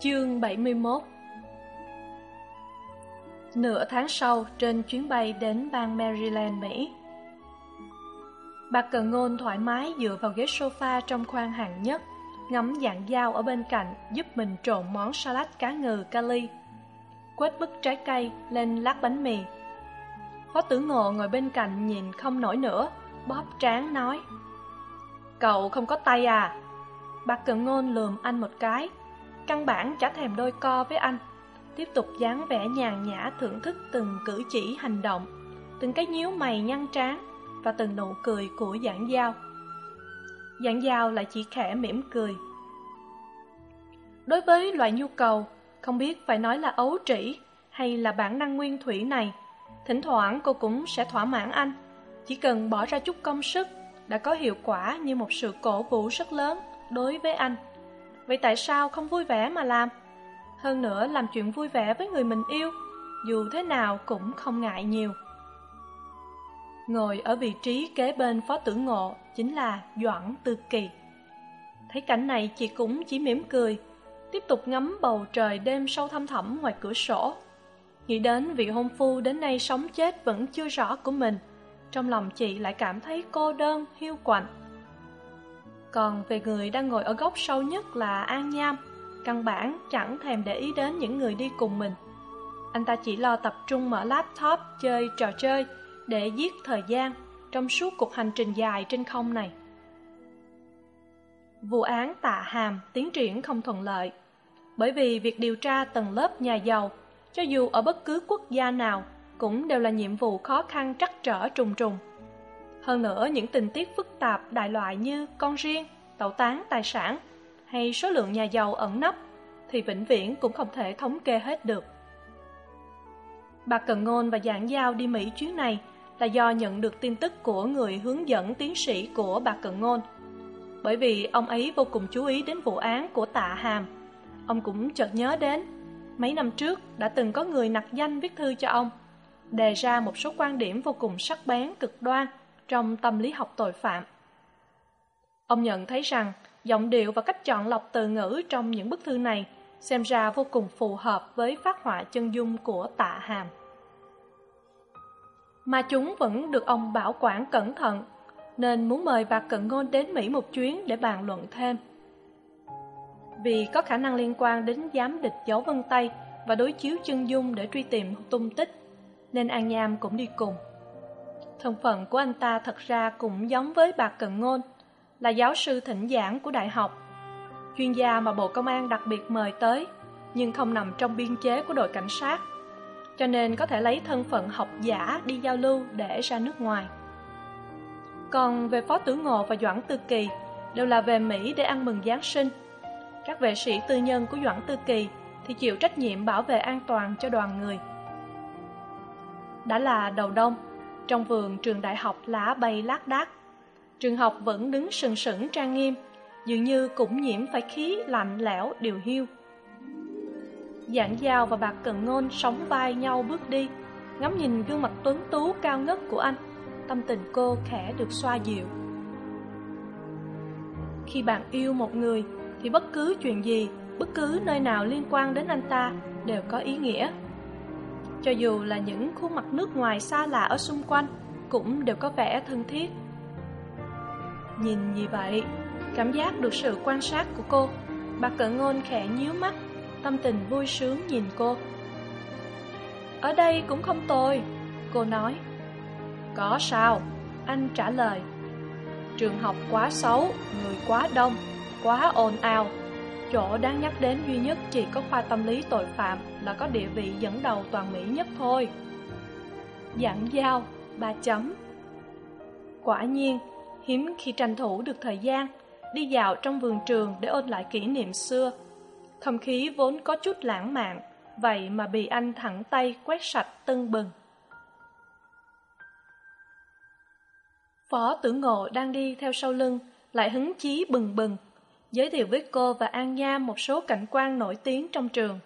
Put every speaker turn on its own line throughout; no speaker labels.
Chương 71 Nửa tháng sau, trên chuyến bay đến bang Maryland, Mỹ Bà Cần Ngôn thoải mái dựa vào ghế sofa trong khoang hạng nhất Ngắm dạng dao ở bên cạnh giúp mình trộn món salad cá ngừ kali Quết bức trái cây lên lát bánh mì. Phó tử ngộ ngồi bên cạnh nhìn không nổi nữa Bóp trán nói Cậu không có tay à? Bà Cần Ngôn lườm anh một cái căn bản chả thèm đôi co với anh. Tiếp tục dáng vẻ nhàn nhã, thưởng thức từng cử chỉ, hành động, từng cái nhíu mày nhăn trán và từng nụ cười của giảng giao. Giảng giao lại chỉ khẽ mỉm cười. Đối với loại nhu cầu, không biết phải nói là ấu trĩ hay là bản năng nguyên thủy này, thỉnh thoảng cô cũng sẽ thỏa mãn anh. Chỉ cần bỏ ra chút công sức đã có hiệu quả như một sự cổ vũ rất lớn đối với anh vậy tại sao không vui vẻ mà làm? Hơn nữa, làm chuyện vui vẻ với người mình yêu, dù thế nào cũng không ngại nhiều. Ngồi ở vị trí kế bên phó tử ngộ chính là doãn tư kỳ. Thấy cảnh này, chị cũng chỉ mỉm cười, tiếp tục ngắm bầu trời đêm sâu thăm thẳm ngoài cửa sổ. Nghĩ đến vị hôn phu đến nay sống chết vẫn chưa rõ của mình, trong lòng chị lại cảm thấy cô đơn, hiu quạnh còn về người đang ngồi ở góc sâu nhất là an nham, căn bản chẳng thèm để ý đến những người đi cùng mình. Anh ta chỉ lo tập trung mở laptop, chơi trò chơi để giết thời gian trong suốt cuộc hành trình dài trên không này. Vụ án tạ hàm tiến triển không thuận lợi, bởi vì việc điều tra tầng lớp nhà giàu, cho dù ở bất cứ quốc gia nào, cũng đều là nhiệm vụ khó khăn trắc trở trùng trùng hơn nữa, những tình tiết phức tạp đại loại như con riêng, tẩu tán tài sản hay số lượng nhà giàu ẩn nấp thì vĩnh viễn cũng không thể thống kê hết được. Bà cần ngôn và giảng giao đi mỹ chuyến này là do nhận được tin tức của người hướng dẫn tiến sĩ của bà cần ngôn. Bởi vì ông ấy vô cùng chú ý đến vụ án của tạ hàm. Ông cũng chợt nhớ đến, mấy năm trước đã từng có người nặc danh viết thư cho ông, đề ra một số quan điểm vô cùng sắc bén, cực đoan trong tâm lý học tội phạm. Ông nhận thấy rằng, giọng điệu và cách chọn lọc từ ngữ trong những bức thư này xem ra vô cùng phù hợp với phát họa chân dung của tạ hàm. Mà chúng vẫn được ông bảo quản cẩn thận, nên muốn mời bà cận ngôn đến mỹ một chuyến để bàn luận thêm. Vì có khả năng liên quan đến giám địch dấu vân tay và đối chiếu chân dung để truy tìm tung tích, nên an nham cũng đi cùng thân phận của anh ta thật ra cũng giống với bà cận ngôn, là giáo sư thỉnh giảng của đại học. Chuyên gia mà bộ công an đặc biệt mời tới, nhưng không nằm trong biên chế của đội cảnh sát, cho nên có thể lấy thân phận học giả đi giao lưu để ra nước ngoài. Còn về phó tử ngộ và doãn tư kỳ đều là về mỹ để ăn mừng giáng sinh. Các vệ sĩ tư nhân của doãn tư kỳ thì chịu trách nhiệm bảo vệ an toàn cho đoàn người. Đã là đầu đông trong vườn trường đại học lá bay lác đác. Trường học vẫn đứng sừng sững trang nghiêm, dường như cũng nhiễm phải khí lạnh lẽo điều hiu. Dạng giao và bạc cần ngôn sóng vai nhau bước đi, ngắm nhìn gương mặt tuấn tú cao ngất của anh, tâm tình cô khẽ được xoa dịu. Khi bạn yêu một người thì bất cứ chuyện gì, bất cứ nơi nào liên quan đến anh ta đều có ý nghĩa cho dù là những khuôn mặt nước ngoài xa lạ ở xung quanh, cũng đều có vẻ thân thiết. Nhìn như vậy, cảm giác được sự quan sát của cô, bà cỡ ngôn khẽ nhíu mắt, tâm tình vui sướng nhìn cô. Ở đây cũng không tồi, cô nói. Có sao? anh trả lời. Trường học quá xấu, người quá đông, quá ồn ào chỗ đáng nhắc đến duy nhất chỉ có khoa tâm lý tội phạm là có địa vị dẫn đầu toàn mỹ nhất thôi. Giảng giao ba chấm. Quả nhiên, hiếm khi tranh thủ được thời gian, đi dạo trong vườn trường để ôn lại kỷ niệm xưa. Không khí vốn có chút lãng mạn, vậy mà bị anh thẳng tay quét sạch tưng bừng. Phó tử ngộ đang đi theo sau lưng, lại hứng chí bừng bừng giới thiệu với cô và an nha một số cảnh quan nổi tiếng trong trường.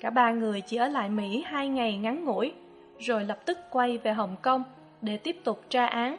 Cả ba người chỉ ở lại mỹ hai ngày ngắn ngủi, rồi lập tức quay về hồng kông để tiếp tục tra án.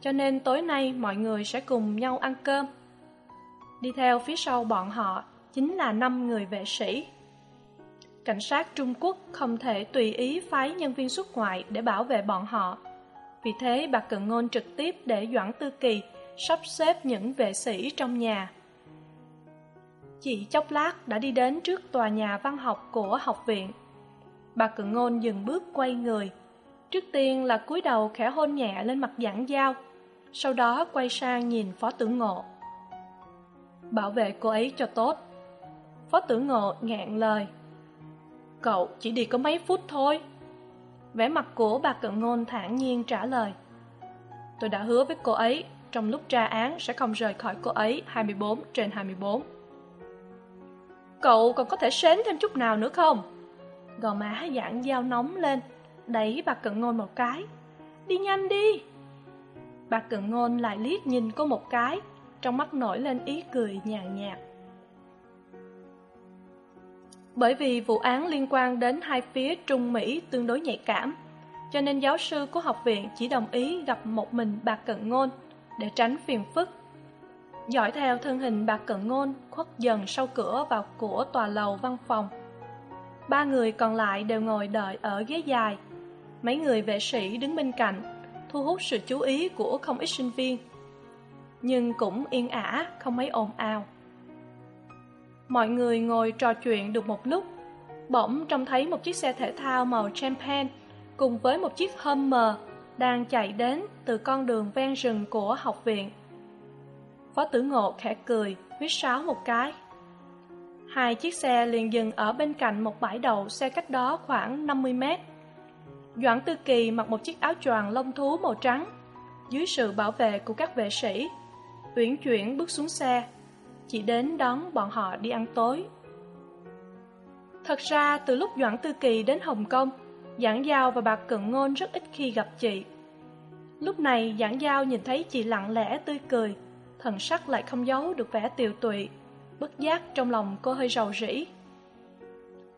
Cho nên tối nay mọi người sẽ cùng nhau ăn cơm. Đi theo phía sau bọn họ chính là năm người vệ sĩ. Cảnh sát trung quốc không thể tùy ý phái nhân viên xuất ngoại để bảo vệ bọn họ. Vì thế bà cận ngôn trực tiếp để doãn tư kỳ sắp xếp những vệ sĩ trong nhà chỉ chốc lát đã đi đến trước tòa nhà văn học của học viện. Bà cự ngôn dừng bước quay người. Trước tiên là cúi đầu khẽ hôn nhẹ lên mặt giảng giao, sau đó quay sang nhìn phó tử ngộ. Bảo vệ cô ấy cho tốt. Phó tử ngộ ngạn lời. Cậu chỉ đi có mấy phút thôi. Vẻ mặt của bà cận ngôn thản nhiên trả lời. Tôi đã hứa với cô ấy, trong lúc tra án sẽ không rời khỏi cô ấy hai mươi bốn trên hai mươi bốn cậu còn có thể sến thêm chút nào nữa không? Gò má dạng dao nóng lên. Đẩy bà cận ngôn một cái. Đi nhanh đi. Bà cận ngôn lại liếc nhìn cô một cái. Trong mắt nổi lên ý cười nhàn nhạt. Bởi vì vụ án liên quan đến hai phía trung mỹ tương đối nhạy cảm, cho nên giáo sư của học viện chỉ đồng ý gặp một mình bà cận ngôn để tránh phiền phức dõi theo thân hình bạc cận ngôn khuất dần sau cửa vào của tòa lầu văn phòng. Ba người còn lại đều ngồi đợi ở ghế dài. Mấy người vệ sĩ đứng bên cạnh, thu hút sự chú ý của không ít sinh viên. Nhưng cũng yên ả, không mấy ồn ào. Mọi người ngồi trò chuyện được một lúc, bỗng trông thấy một chiếc xe thể thao màu champagne cùng với một chiếc hummer đang chạy đến từ con đường ven rừng của học viện phó tử ngộ khẽ cười, huyết sáo một cái. Hai chiếc xe liền dừng ở bên cạnh một bãi đậu xe cách đó khoảng năm mươi mét. Doãn tư kỳ mặc một chiếc áo choàng lông thú màu trắng, dưới sự bảo vệ của các vệ sĩ, uyển chuyển bước xuống xe. Chỉ đến đón bọn họ đi ăn tối. Thật ra, từ lúc doãn tư kỳ đến hồng kông, giảng giao và bà cận ngôn rất ít khi gặp chị. Lúc này, giảng giao nhìn thấy chị lặng lẽ tươi cười thần sắc lại không giấu được vẻ tiều tụy, bất giác trong lòng cô hơi rầu rĩ.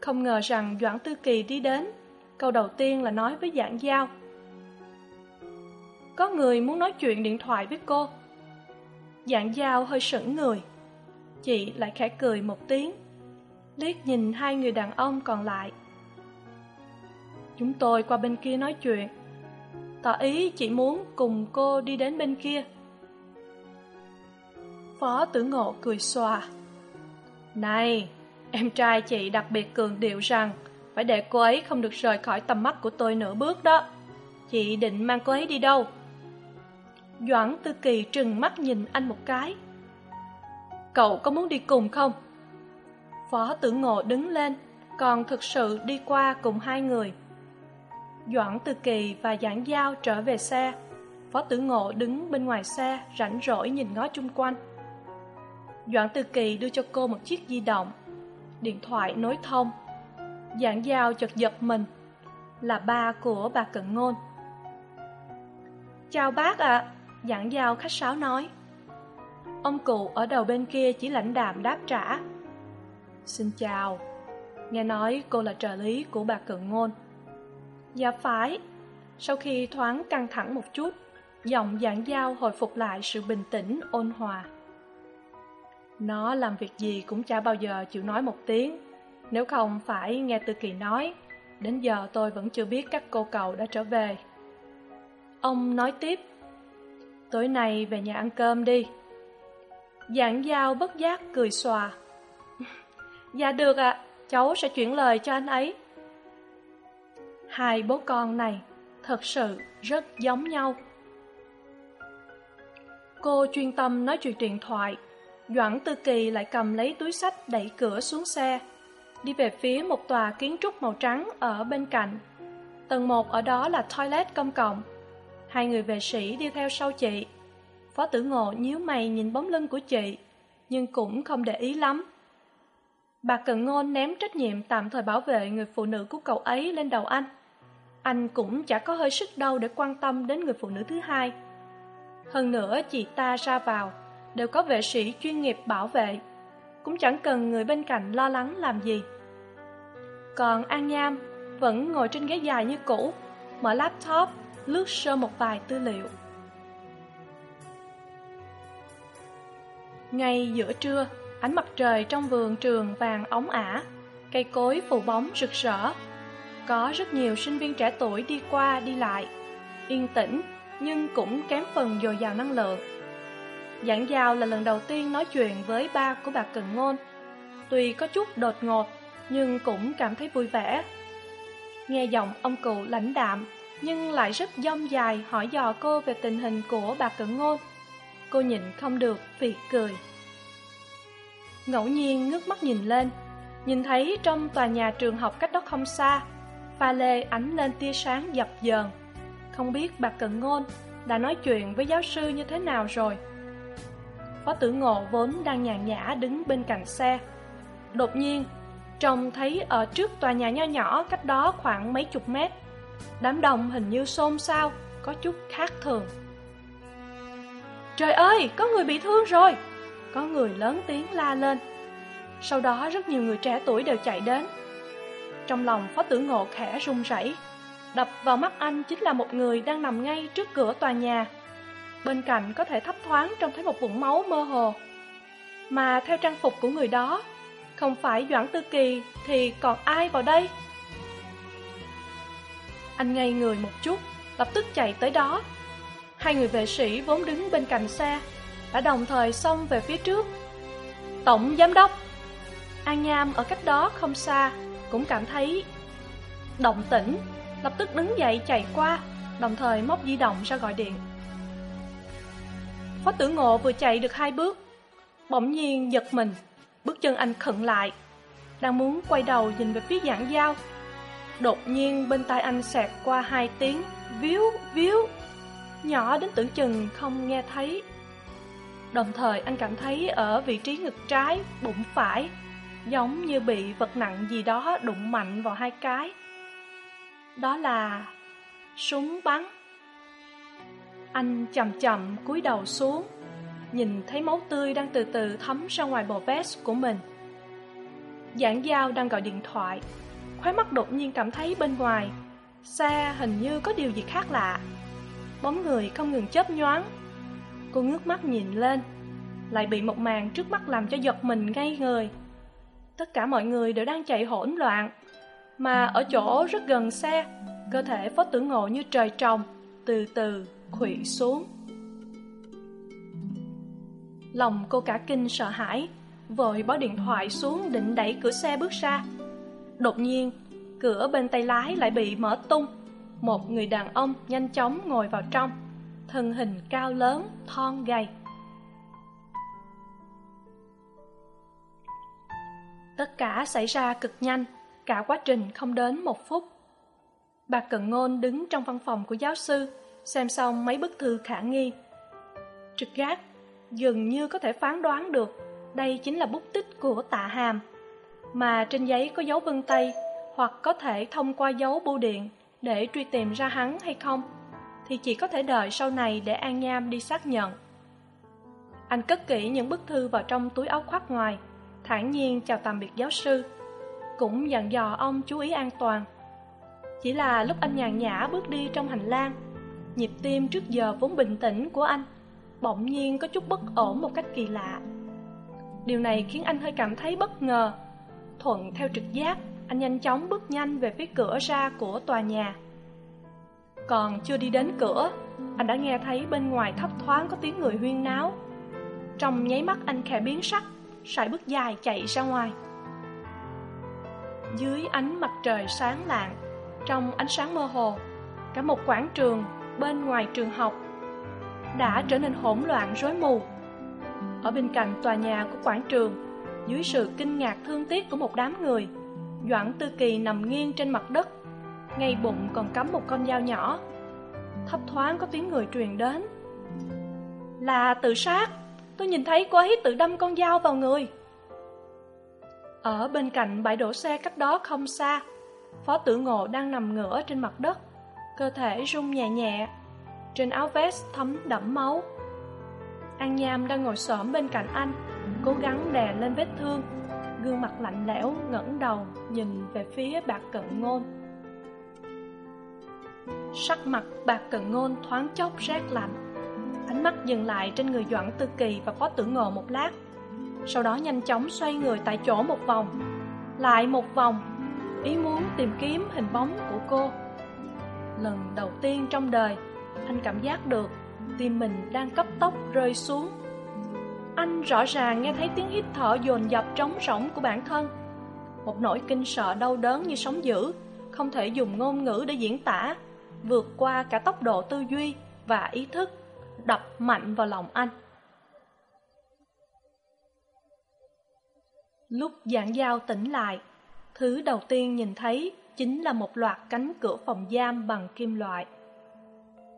Không ngờ rằng doãn tư kỳ đi đến, câu đầu tiên là nói với giảng giao. Có người muốn nói chuyện điện thoại với cô. Giảng giao hơi sững người, chị lại khẽ cười một tiếng, liếc nhìn hai người đàn ông còn lại. Chúng tôi qua bên kia nói chuyện, tỏ ý chị muốn cùng cô đi đến bên kia phó tử ngộ cười xòa. Này, em trai chị đặc biệt cường điệu rằng phải để cô ấy không được rời khỏi tầm mắt của tôi nửa bước đó. Chị định mang cô ấy đi đâu? Doãn tư kỳ trừng mắt nhìn anh một cái. Cậu có muốn đi cùng không? Phó tử ngộ đứng lên, còn thực sự đi qua cùng hai người. Doãn tư kỳ và giảng giao trở về xe. Phó tử ngộ đứng bên ngoài xe, rảnh rỗi nhìn ngó chung quanh doãn tư kỳ đưa cho cô một chiếc di động, điện thoại nối thông, giảng giao chợt giật mình, là ba của bà cận ngôn. Chào bác ạ à. giảng giao khách sáo nói. Ông cụ ở đầu bên kia chỉ lãnh đạm đáp trả. Xin chào, nghe nói cô là trợ lý của bà cận ngôn. Dạ phải, sau khi thoáng căng thẳng một chút, giọng giảng giao hồi phục lại sự bình tĩnh, ôn hòa nó làm việc gì cũng chả bao giờ chịu nói một tiếng. Nếu không phải nghe tư kỳ nói, đến giờ tôi vẫn chưa biết các cô cậu đã trở về. Ông nói tiếp, tối nay về nhà ăn cơm đi. Giảng giao bất giác cười xòa. Dạ được ạ, cháu sẽ chuyển lời cho anh ấy. Hai bố con này thật sự rất giống nhau. Cô chuyên tâm nói chuyện điện thoại doãn tư kỳ lại cầm lấy túi sách đẩy cửa xuống xe. Đi về phía một tòa kiến trúc màu trắng ở bên cạnh. Tầng một ở đó là toilet công cộng. Hai người vệ sĩ đi theo sau chị. Phó tử ngộ nhíu mày nhìn bóng lưng của chị, nhưng cũng không để ý lắm. Bà Cần ngôn ném trách nhiệm tạm thời bảo vệ người phụ nữ của cậu ấy lên đầu anh. Anh cũng chả có hơi sức đâu để quan tâm đến người phụ nữ thứ hai. Hơn nữa, chị ta ra vào đều có vệ sĩ chuyên nghiệp bảo vệ. Cũng chẳng cần người bên cạnh lo lắng làm gì. Còn an nham vẫn ngồi trên ghế dài như cũ, mở laptop, lướt sơ một vài tư liệu. Ngay giữa trưa, ánh mặt trời trong vườn trường vàng óng ả, cây cối phủ bóng rực rỡ. Có rất nhiều sinh viên trẻ tuổi đi qua đi lại, yên tĩnh nhưng cũng kém phần dồi dào năng lượng giảng giao là lần đầu tiên nói chuyện với ba của bà cần ngôn. Tuy có chút đột ngột, nhưng cũng cảm thấy vui vẻ. Nghe giọng ông cụ lãnh đạm, nhưng lại rất dông dài hỏi dò cô về tình hình của bà cận ngôn. Cô nhịn không được vì cười. Ngẫu nhiên ngước mắt nhìn lên, nhìn thấy trong tòa nhà trường học cách đó không xa, pha lê ánh lên tia sáng dập dờn. Không biết bà cận ngôn đã nói chuyện với giáo sư như thế nào rồi phó tử ngộ vốn đang nhàn nhã đứng bên cạnh xe. Đột nhiên, trông thấy ở trước tòa nhà nho nhỏ cách đó khoảng mấy chục mét, đám đông hình như xôn xao, có chút khác thường. Trời ơi, có người bị thương rồi! Có người lớn tiếng la lên. Sau đó rất nhiều người trẻ tuổi đều chạy đến. Trong lòng phó tử ngộ khẽ run rẩy. Đập vào mắt anh chính là một người đang nằm ngay trước cửa tòa nhà bên cạnh có thể thấp thoáng trông thấy một vũng máu mơ hồ. Mà theo trang phục của người đó, không phải doãn tư kỳ thì còn ai vào đây? Anh ngây người một chút, lập tức chạy tới đó. Hai người vệ sĩ vốn đứng bên cạnh xe, đã đồng thời xông về phía trước. Tổng giám đốc! An nham ở cách đó không xa, cũng cảm thấy động tĩnh, lập tức đứng dậy chạy qua, đồng thời móc di động ra gọi điện phó tử ngộ vừa chạy được hai bước. Bỗng nhiên giật mình, bước chân anh khựng lại, đang muốn quay đầu nhìn về phía giảng giao. Đột nhiên bên tai anh xẹt qua hai tiếng, víu víu. Nhỏ đến tưởng chừng không nghe thấy. Đồng thời anh cảm thấy ở vị trí ngực trái, bụng phải, giống như bị vật nặng gì đó đụng mạnh vào hai cái. Đó là súng bắn anh chậm chậm cúi đầu xuống, nhìn thấy máu tươi đang từ từ thấm ra ngoài bò vest của mình. Giảng giao đang gọi điện thoại, khóe mắt đột nhiên cảm thấy bên ngoài xa hình như có điều gì khác lạ. Bóng người không ngừng chớp nhoáng, cô ngước mắt nhìn lên, lại bị một màn trước mắt làm cho giật mình ngay người. Tất cả mọi người đều đang chạy hỗn loạn, mà ở chỗ rất gần xe, cơ thể phó tử ngộ như trời trồng, từ từ khuỵu xuống. Lòng cô cả kinh sợ hãi, vội bỏ điện thoại xuống định đẩy cửa xe bước ra. Đột nhiên, cửa bên tay lái lại bị mở tung. Một người đàn ông nhanh chóng ngồi vào trong, thân hình cao lớn, thon gầy. Tất cả xảy ra cực nhanh, cả quá trình không đến một phút. Bà cận ngôn đứng trong văn phòng của giáo sư xem xong mấy bức thư khả nghi. Trực giác dường như có thể phán đoán được, đây chính là bút tích của tạ hàm. Mà trên giấy có dấu vân tay, hoặc có thể thông qua dấu bưu điện để truy tìm ra hắn hay không, thì chỉ có thể đợi sau này để an nham đi xác nhận. Anh cất kỹ những bức thư vào trong túi áo khoác ngoài, thản nhiên chào tạm biệt giáo sư, cũng dặn dò ông chú ý an toàn. Chỉ là lúc anh nhàn nhã bước đi trong hành lang nhịp tim trước giờ vốn bình tĩnh của anh, bỗng nhiên có chút bất ổn một cách kỳ lạ. Điều này khiến anh hơi cảm thấy bất ngờ. Thuận theo trực giác, anh nhanh chóng bước nhanh về phía cửa ra của tòa nhà. Còn chưa đi đến cửa, anh đã nghe thấy bên ngoài thấp thoáng có tiếng người huyên náo. Trong nháy mắt anh khẽ biến sắc, sải bước dài chạy ra ngoài. Dưới ánh mặt trời sáng lạng, trong ánh sáng mơ hồ, cả một quảng trường bên ngoài trường học, đã trở nên hỗn loạn, rối mù. Ở bên cạnh tòa nhà của quảng trường, dưới sự kinh ngạc thương tiếc của một đám người, doãn tư kỳ nằm nghiêng trên mặt đất, ngay bụng còn cắm một con dao nhỏ. Thấp thoáng có tiếng người truyền đến. Là tự sát, tôi nhìn thấy cô ấy tự đâm con dao vào người. Ở bên cạnh bãi đổ xe cách đó không xa, phó tử ngộ đang nằm ngửa trên mặt đất cơ thể rung nhẹ nhẹ. Trên áo vest thấm đẫm máu. An nham đang ngồi xổm bên cạnh anh, cố gắng đè lên vết thương. Gương mặt lạnh lẽo, ngẩng đầu, nhìn về phía bạc cận ngôn. Sắc mặt bạc cận ngôn thoáng chốc rét lạnh. Ánh mắt dừng lại trên người doãn tư kỳ và phó tử ngộ một lát. Sau đó nhanh chóng xoay người tại chỗ một vòng. Lại một vòng, ý muốn tìm kiếm hình bóng của cô lần đầu tiên trong đời. Anh cảm giác được tim mình đang cấp tốc rơi xuống. Anh rõ ràng nghe thấy tiếng hít thở dồn dập trống rỗng của bản thân. Một nỗi kinh sợ đau đớn như sóng dữ, không thể dùng ngôn ngữ để diễn tả, vượt qua cả tốc độ tư duy và ý thức, đập mạnh vào lòng anh. Lúc giảng giao tỉnh lại, thứ đầu tiên nhìn thấy chính là một loạt cánh cửa phòng giam bằng kim loại.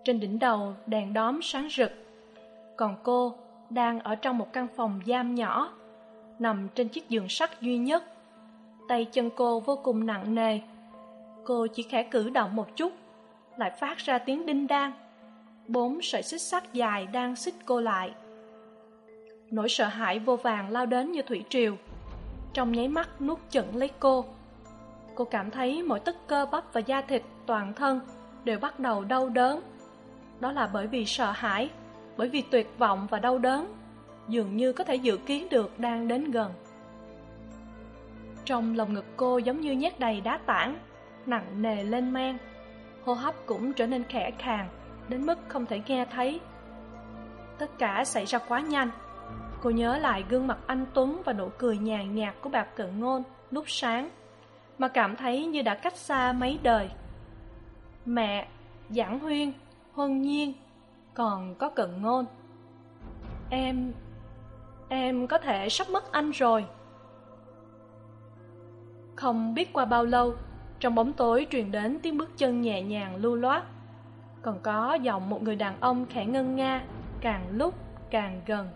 Trên đỉnh đầu đèn đóm sáng rực, còn cô đang ở trong một căn phòng giam nhỏ, nằm trên chiếc giường sắt duy nhất. Tay chân cô vô cùng nặng nề, cô chỉ khẽ cử động một chút, lại phát ra tiếng đinh đan bốn sợi xích sắt dài đang xích cô lại. Nỗi sợ hãi vô vàng lao đến như thủy triều, trong nháy mắt nuốt chửng lấy cô cô cảm thấy mỗi tất cơ bắp và da thịt toàn thân đều bắt đầu đau đớn. Đó là bởi vì sợ hãi, bởi vì tuyệt vọng và đau đớn, dường như có thể dự kiến được đang đến gần. Trong lòng ngực cô giống như nhét đầy đá tảng, nặng nề lên men. Hô hấp cũng trở nên khẽ khàng, đến mức không thể nghe thấy. Tất cả xảy ra quá nhanh. Cô nhớ lại gương mặt anh tuấn và nụ cười nhàn nhạt của bạc cận ngôn lúc sáng mà cảm thấy như đã cách xa mấy đời. Mẹ, giảng huyên, huân nhiên còn có cận ngôn. Em em có thể sắp mất anh rồi. Không biết qua bao lâu, trong bóng tối truyền đến tiếng bước chân nhẹ nhàng lưu loát. Còn có giọng một người đàn ông khẽ ngân nga, càng lúc càng gần.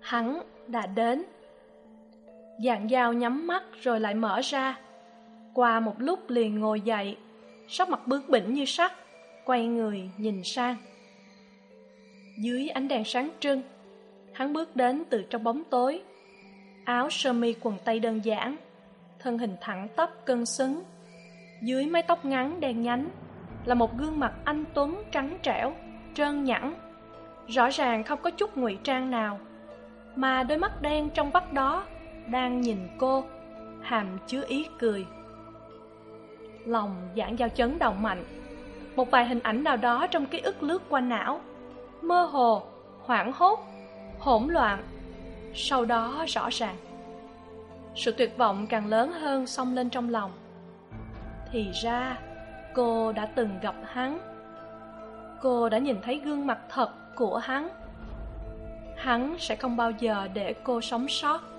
Hắn đã đến dạng dao nhắm mắt rồi lại mở ra. Qua một lúc liền ngồi dậy, sắc mặt bướng bỉnh như sắt, quay người nhìn sang. Dưới ánh đèn sáng trưng, hắn bước đến từ trong bóng tối. Áo sơ mi quần tây đơn giản, thân hình thẳng tắp cân xứng. Dưới mái tóc ngắn đen nhánh, là một gương mặt anh tuấn trắng trẻo, trơn nhẵn. Rõ ràng không có chút ngụy trang nào, mà đôi mắt đen trong vắt đó đang nhìn cô, hàm chứa ý cười. Lòng giảng giao chấn động mạnh. Một vài hình ảnh nào đó trong ký ức lướt qua não. Mơ hồ, hoảng hốt, hỗn loạn. Sau đó rõ ràng. Sự tuyệt vọng càng lớn hơn xông lên trong lòng. Thì ra, cô đã từng gặp hắn. Cô đã nhìn thấy gương mặt thật của hắn. Hắn sẽ không bao giờ để cô sống sót.